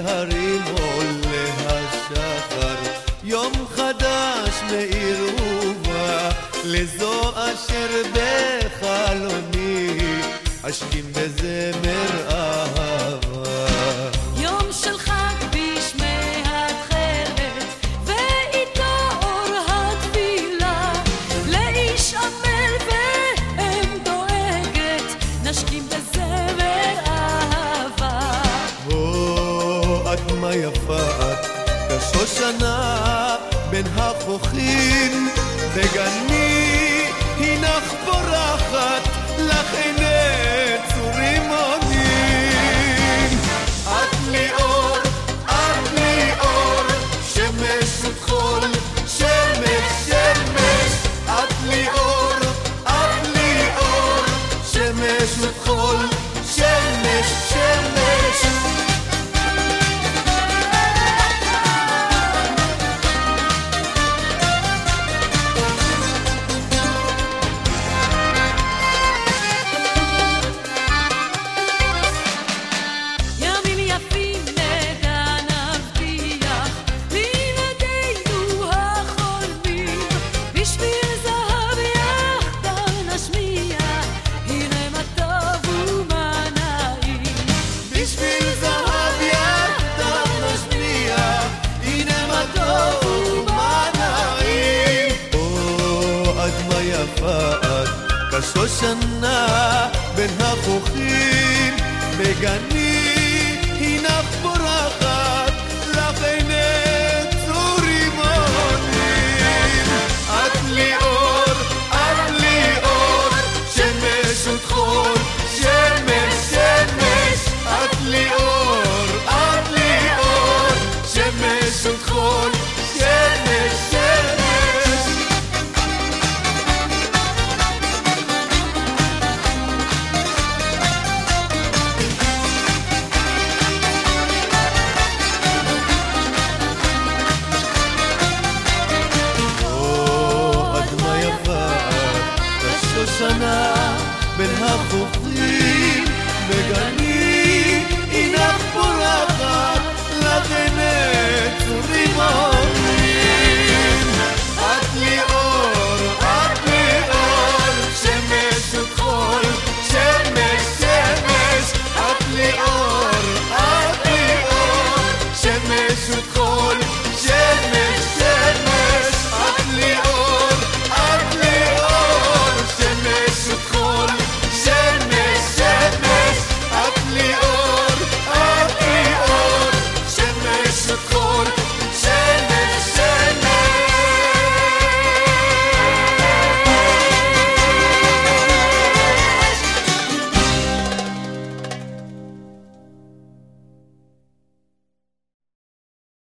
ההרים עולה השחר, יום חדש מאיר ובא, לזו אשר בחלוני, אשכים בזמר כמה יפה את, כשושנה בין החוכים, תגני ואת, כסו שנה בין החוכים, מגנים בין החופים מגלים